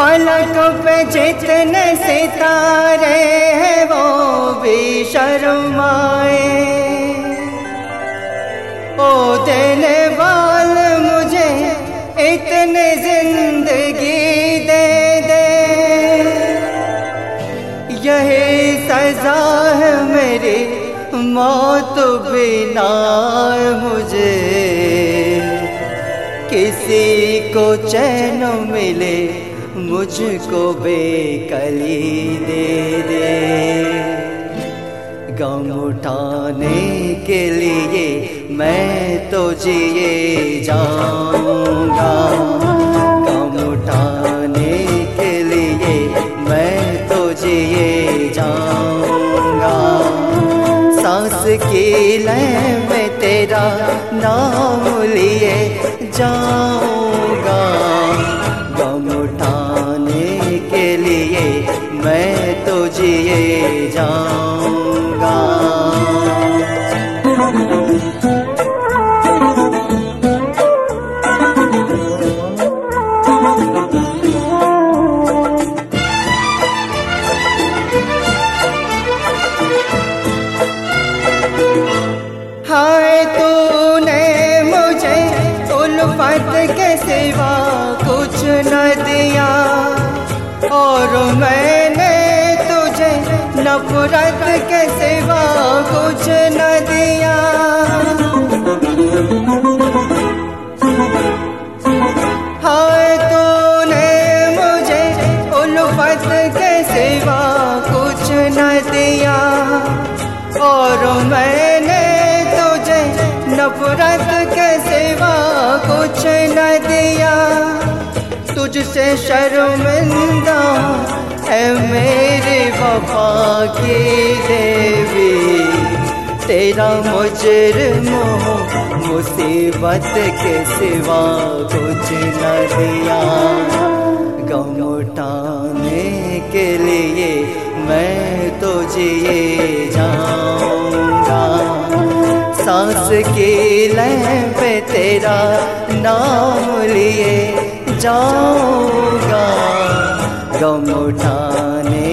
फलक पे जितने सितारे हैं, वो भी शर्माए। ओ देने वाल मुझे इतने ज़िंदगी दे दे। यही सजा है मेरी, मौत बिना मुझे। किसी को चैन मिले मुझको बेकली दे दे। गम उठाने के लिए मैं तो जिए जाऊँगा। गम उठाने के लिए मैं तो जिए जाऊँगा। सांस की लय में तेरा नाम लिए जाऊँगा उल्फत के सिवा कुछ न दिया। और मैंने तुझे नफरत के सिवा कुछ न दिया। हाय तूने मुझे उल्फत के सिवा कुछ न दिया। और मैंने तुझे नफरत तुझसे शर्मिंदा है मेरी वफा की देवी। तेरा मुजरम मुसीबत के सिवा कुछ न दिया गम के लिए मैं तो जिए जाऊँगा। सांस की लय पे तेरा नाम लिए जाऊँगा गम उठाने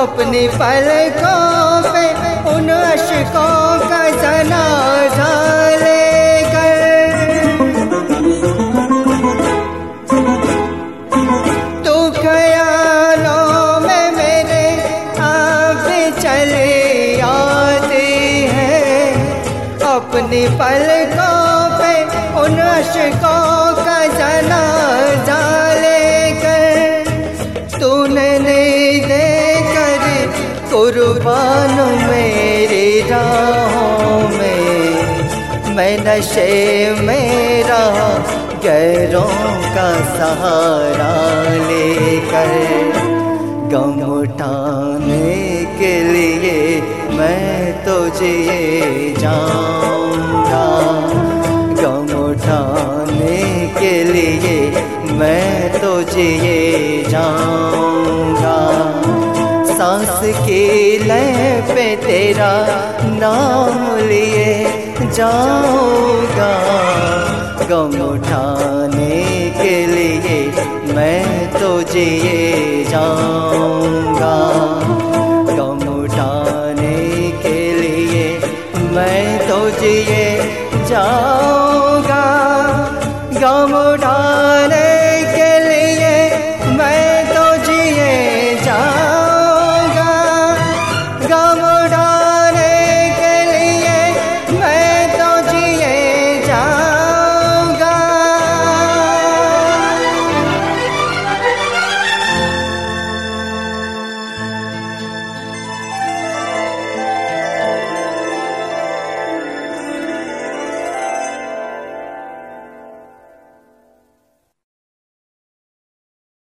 अपनी पलकों पे उन अशकों का है। अपनी पलकों पे उन अशकों का जनाजा लेकर कुर्बान मेरी राहों में, मैं नशे मेरा गैरों का सहारा लेकर गम उठाने के लिए मैं तो जिए जाऊँगा गम उठाने के लिए मैं तो जिए जाऊँगा के लय पे तेरा नाम लिए जाऊँगा। गम उठाने के लिए मैं तो जिए जाऊँगा। गम उठाने के लिए मैं तो जिए जाऊँगा। गम उठा